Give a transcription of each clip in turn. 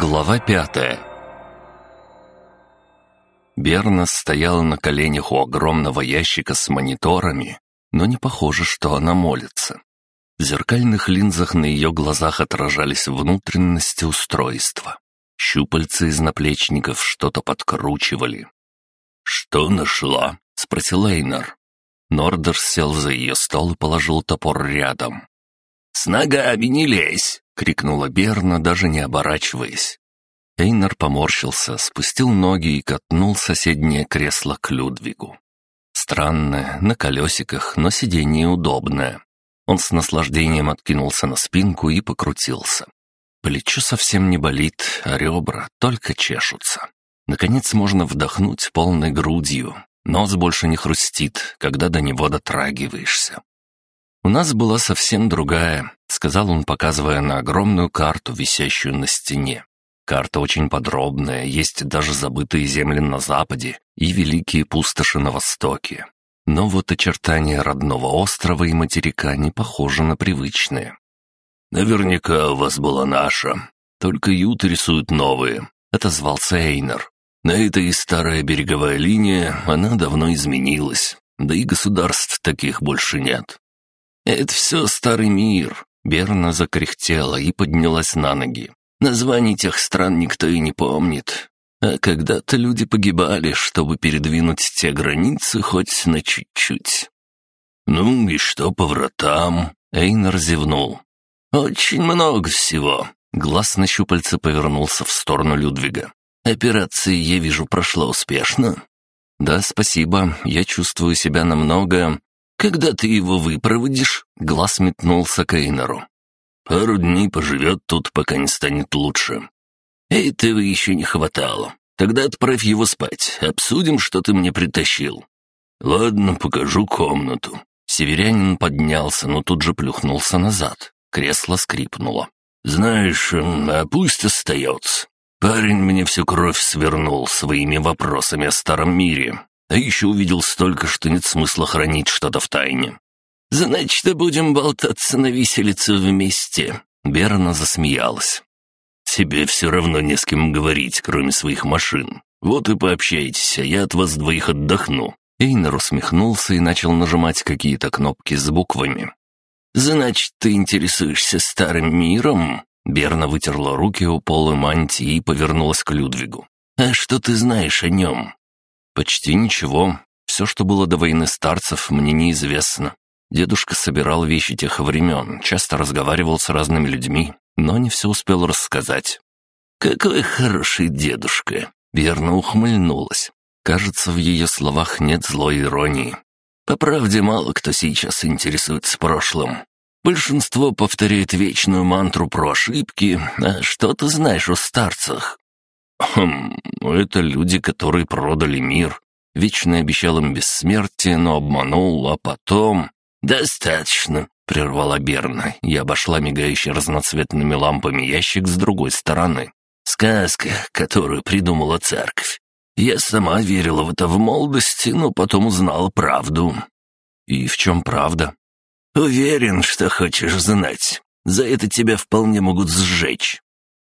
Глава пятая Берна стояла на коленях у огромного ящика с мониторами, но не похоже, что она молится. В зеркальных линзах на ее глазах отражались внутренности устройства. Щупальца из наплечников что-то подкручивали. «Что нашла?» — спросил Эйнар. Нордер сел за ее стол и положил топор рядом. «С ногами не лезь!» — крикнула Берна, даже не оборачиваясь. Эйнар поморщился, спустил ноги и катнул соседнее кресло к Людвигу. Странное, на колесиках, но сиденье удобное. Он с наслаждением откинулся на спинку и покрутился. Плечо совсем не болит, а ребра только чешутся. Наконец можно вдохнуть полной грудью. Нос больше не хрустит, когда до него дотрагиваешься. «У нас была совсем другая», — сказал он, показывая на огромную карту, висящую на стене. Карта очень подробная, есть даже забытые земли на западе и великие пустоши на востоке. Но вот очертания родного острова и материка не похожи на привычные. «Наверняка у вас была наша, только ют рисуют новые», — отозвался Эйнер. «На этой старая береговая линия, она давно изменилась, да и государств таких больше нет». «Это все старый мир», — Берна закряхтела и поднялась на ноги. «Названий тех стран никто и не помнит. А когда-то люди погибали, чтобы передвинуть те границы хоть на чуть-чуть. «Ну и что по вратам?» — Эйнер зевнул. «Очень много всего». Глаз на щупальце повернулся в сторону Людвига. «Операция, я вижу, прошла успешно». «Да, спасибо. Я чувствую себя намного...» «Когда ты его выпроводишь?» Глаз метнулся к Эйнеру. «Пару дней поживет тут, пока не станет лучше. «Этого еще не хватало. Тогда отправь его спать. Обсудим, что ты мне притащил». «Ладно, покажу комнату». Северянин поднялся, но тут же плюхнулся назад. Кресло скрипнуло. «Знаешь, а пусть остается. Парень мне всю кровь свернул своими вопросами о старом мире, а еще увидел столько, что нет смысла хранить что-то в тайне. «Значит, будем болтаться на виселице вместе», — Берна засмеялась. Тебе все равно не с кем говорить, кроме своих машин. Вот и пообщайтесь, а я от вас двоих отдохну». Эйнер усмехнулся и начал нажимать какие-то кнопки с буквами. «Значит, ты интересуешься старым миром?» Берна вытерла руки у полы мантии и повернулась к Людвигу. «А что ты знаешь о нем?» «Почти ничего. Все, что было до войны старцев, мне неизвестно. Дедушка собирал вещи тех времен, часто разговаривал с разными людьми, но не все успел рассказать. «Какой хороший дедушка!» — верно ухмыльнулась. Кажется, в ее словах нет злой иронии. По правде, мало кто сейчас интересуется прошлым. Большинство повторяет вечную мантру про ошибки, а что ты знаешь о старцах? Хм, это люди, которые продали мир. Вечно обещал им бессмертие, но обманул, а потом... «Достаточно прервала Берна и обошла мигающий разноцветными лампами ящик с другой стороны. «Сказка, которую придумала церковь. Я сама верила в это в молодости, но потом узнала правду». «И в чем правда?» «Уверен, что хочешь знать. За это тебя вполне могут сжечь».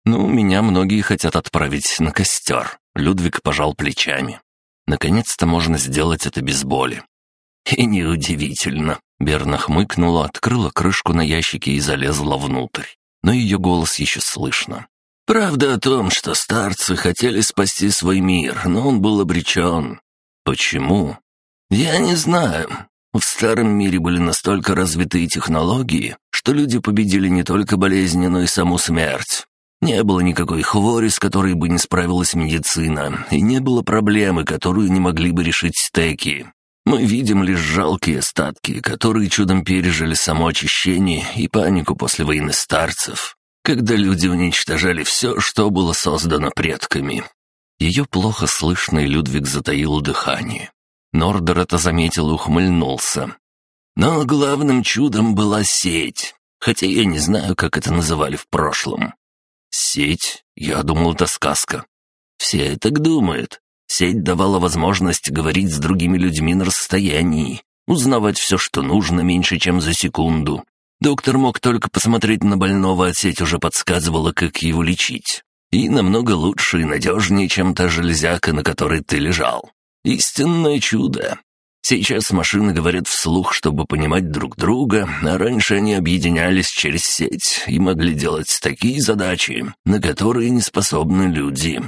«Ну, меня многие хотят отправить на костер». Людвиг пожал плечами. «Наконец-то можно сделать это без боли». «И неудивительно. Берна хмыкнула, открыла крышку на ящике и залезла внутрь. Но ее голос еще слышно. «Правда о том, что старцы хотели спасти свой мир, но он был обречен. Почему? Я не знаю. В старом мире были настолько развитые технологии, что люди победили не только болезни, но и саму смерть. Не было никакой хвори, с которой бы не справилась медицина, и не было проблемы, которую не могли бы решить стеки. Мы видим лишь жалкие остатки, которые чудом пережили само очищение и панику после войны старцев, когда люди уничтожали все, что было создано предками. Ее плохо слышно, и Людвиг затаил дыхание. Нордер это заметил и ухмыльнулся. Но главным чудом была сеть, хотя я не знаю, как это называли в прошлом. Сеть? Я думал, это сказка. Все так думают, Сеть давала возможность говорить с другими людьми на расстоянии, узнавать все, что нужно, меньше, чем за секунду. Доктор мог только посмотреть на больного, а сеть уже подсказывала, как его лечить. И намного лучше и надежнее, чем та железяка, на которой ты лежал. Истинное чудо. Сейчас машины говорят вслух, чтобы понимать друг друга, а раньше они объединялись через сеть и могли делать такие задачи, на которые не способны люди.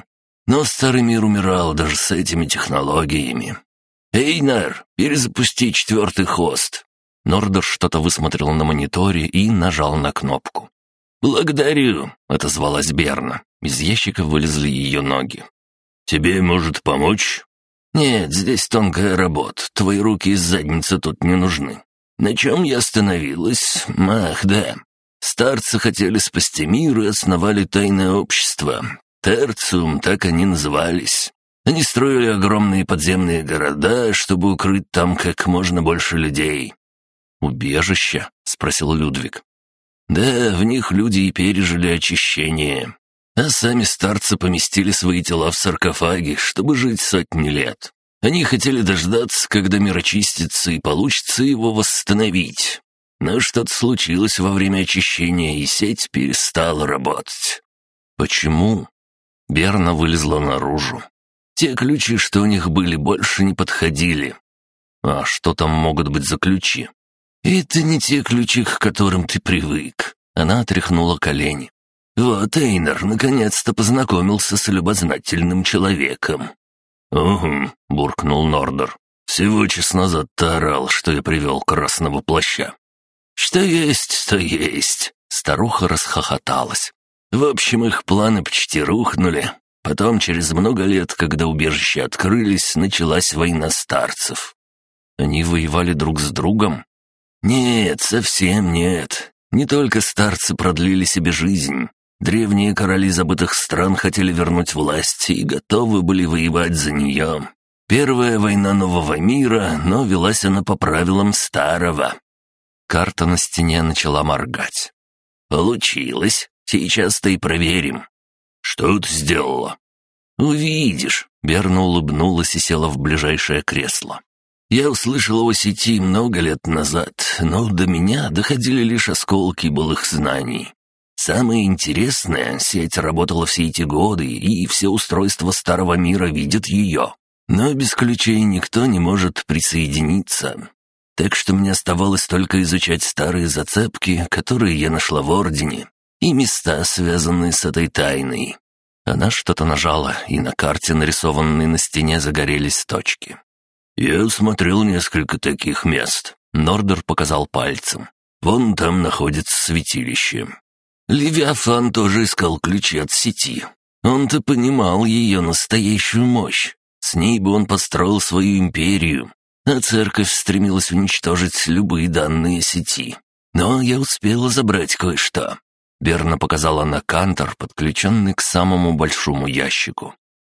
Но старый мир умирал даже с этими технологиями. «Эйнар, перезапусти четвертый хост!» Нордер что-то высмотрел на мониторе и нажал на кнопку. «Благодарю», — отозвалась Берна. Из ящика вылезли ее ноги. «Тебе может помочь?» «Нет, здесь тонкая работа. Твои руки из задницы тут не нужны. На чем я остановилась? Ах, да. Старцы хотели спасти мир и основали тайное общество. Терциум, так они назывались. Они строили огромные подземные города, чтобы укрыть там как можно больше людей. «Убежище?» — спросил Людвиг. «Да, в них люди и пережили очищение. А сами старцы поместили свои тела в саркофаги, чтобы жить сотни лет. Они хотели дождаться, когда мир очистится и получится его восстановить. Но что-то случилось во время очищения, и сеть перестала работать. Почему? Берна вылезла наружу. Те ключи, что у них были, больше не подходили. А что там могут быть за ключи? Это не те ключи, к которым ты привык. Она отряхнула колени. «Вот Эйнер наконец-то познакомился с любознательным человеком». «Угу», — буркнул Нордер. «Всего час назад ты орал, что я привел красного плаща». «Что есть, то есть», — старуха расхохоталась. «В общем, их планы почти рухнули. Потом, через много лет, когда убежища открылись, началась война старцев. Они воевали друг с другом?» «Нет, совсем нет. Не только старцы продлили себе жизнь, Древние короли забытых стран хотели вернуть власть и готовы были воевать за нее. Первая война нового мира, но велась она по правилам старого. Карта на стене начала моргать. «Получилось. Сейчас-то и проверим». «Что ты сделала?» «Увидишь», — Берна улыбнулась и села в ближайшее кресло. «Я услышала о сети много лет назад, но до меня доходили лишь осколки былых знаний. Самое интересное, сеть работала все эти годы, и все устройства старого мира видят ее. Но без ключей никто не может присоединиться. Так что мне оставалось только изучать старые зацепки, которые я нашла в Ордене, и места, связанные с этой тайной. Она что-то нажала, и на карте, нарисованной на стене, загорелись точки. «Я смотрел несколько таких мест», — Нордер показал пальцем. «Вон там находится святилище. Левиафан тоже искал ключи от сети. Он-то понимал ее настоящую мощь. С ней бы он построил свою империю, а церковь стремилась уничтожить любые данные сети. Но я успела забрать кое-что. Берна показала на кантор, подключенный к самому большому ящику.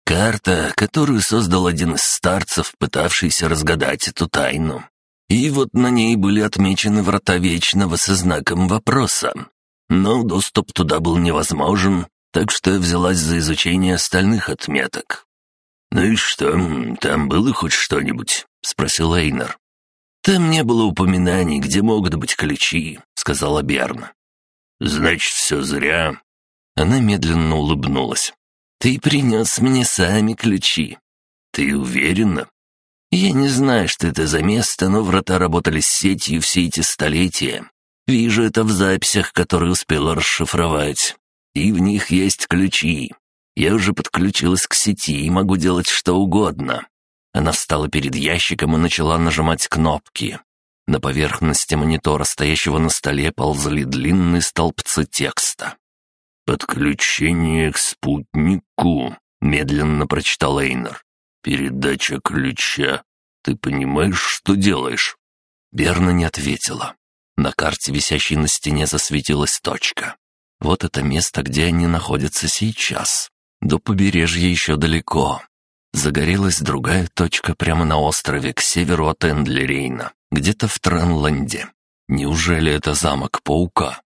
Карта, которую создал один из старцев, пытавшийся разгадать эту тайну. И вот на ней были отмечены врата Вечного со знаком вопроса но доступ туда был невозможен, так что я взялась за изучение остальных отметок. «Ну и что, там было хоть что-нибудь?» — спросил Эйнер. «Там не было упоминаний, где могут быть ключи», — сказала Берна. «Значит, все зря». Она медленно улыбнулась. «Ты принес мне сами ключи». «Ты уверена?» «Я не знаю, что это за место, но врата работали с сетью все эти столетия. Вижу это в записях, которые успела расшифровать. И в них есть ключи. Я уже подключилась к сети и могу делать что угодно». Она встала перед ящиком и начала нажимать кнопки. На поверхности монитора, стоящего на столе, ползали длинные столбцы текста. «Подключение к спутнику», — медленно прочитал Эйнер. «Передача ключа. Ты понимаешь, что делаешь?» Берна не ответила. На карте, висящей на стене, засветилась точка. Вот это место, где они находятся сейчас. До побережья еще далеко. Загорелась другая точка прямо на острове, к северу от Эндлерейна, где-то в Тренланде. Неужели это замок паука?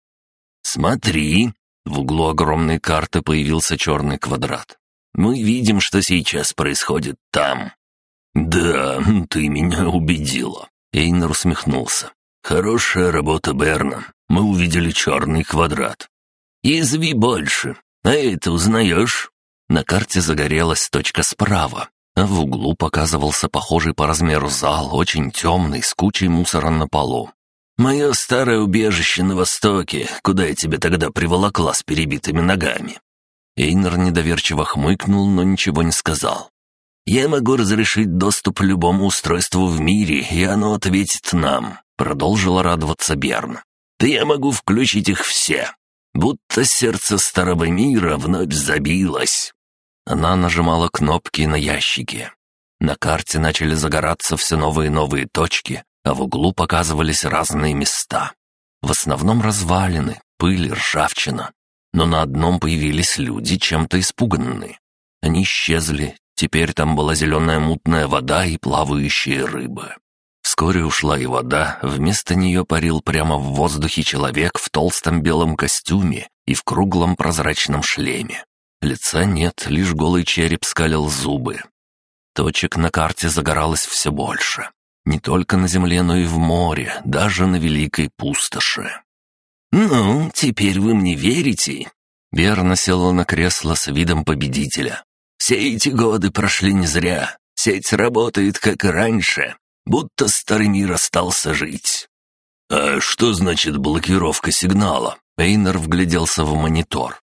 «Смотри!» В углу огромной карты появился черный квадрат. «Мы видим, что сейчас происходит там». «Да, ты меня убедила», — Эйнер усмехнулся. «Хорошая работа, Берна. Мы увидели черный квадрат». «Изви больше. А это узнаешь?» На карте загорелась точка справа, а в углу показывался похожий по размеру зал, очень темный, с кучей мусора на полу. «Мое старое убежище на востоке, куда я тебя тогда приволокла с перебитыми ногами». Эйнер недоверчиво хмыкнул, но ничего не сказал. «Я могу разрешить доступ любому устройству в мире, и оно ответит нам», — продолжила радоваться Берн. «Да я могу включить их все, будто сердце старого мира вновь забилось». Она нажимала кнопки на ящике. На карте начали загораться все новые и новые точки, а в углу показывались разные места. В основном развалины, пыль, ржавчина. Но на одном появились люди, чем-то испуганные. Они исчезли, теперь там была зеленая мутная вода и плавающие рыбы. Вскоре ушла и вода, вместо нее парил прямо в воздухе человек в толстом белом костюме и в круглом прозрачном шлеме. Лица нет, лишь голый череп скалил зубы. Точек на карте загоралось все больше. Не только на земле, но и в море, даже на великой пустоши. «Ну, теперь вы мне верите?» Берна села на кресло с видом победителя. «Все эти годы прошли не зря. Сеть работает, как и раньше, будто старый мир остался жить». «А что значит блокировка сигнала?» Эйнер вгляделся в монитор.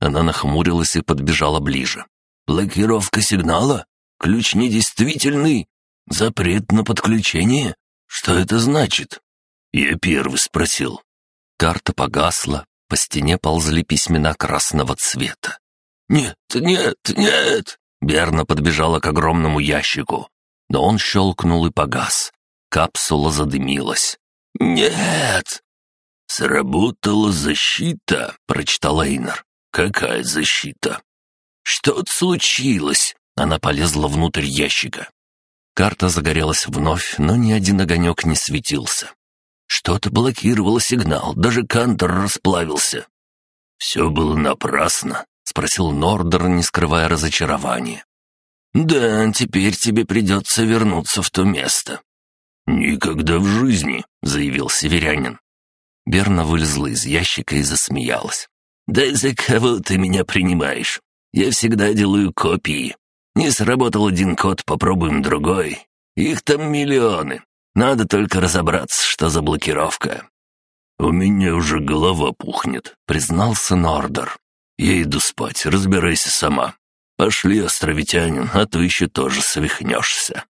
Она нахмурилась и подбежала ближе. «Блокировка сигнала? Ключ недействительный? Запрет на подключение? Что это значит?» Я первый спросил. Карта погасла, по стене ползли письмена красного цвета. «Нет, нет, нет!» Берна подбежала к огромному ящику, но он щелкнул и погас. Капсула задымилась. «Нет!» «Сработала защита», — прочитал Эйнер. «Какая защита?» «Что-то случилось!» Она полезла внутрь ящика. Карта загорелась вновь, но ни один огонек не светился. Что-то блокировало сигнал, даже кантор расплавился. «Все было напрасно?» — спросил Нордер, не скрывая разочарования. «Да, теперь тебе придется вернуться в то место». «Никогда в жизни», — заявил северянин. Берна вылезла из ящика и засмеялась. «Да за кого ты меня принимаешь? Я всегда делаю копии. Не сработал один код, попробуем другой. Их там миллионы. Надо только разобраться, что за блокировка». «У меня уже голова пухнет», — признался Нордер. «Я иду спать, разбирайся сама. Пошли, островитянин, а то еще тоже свихнешься».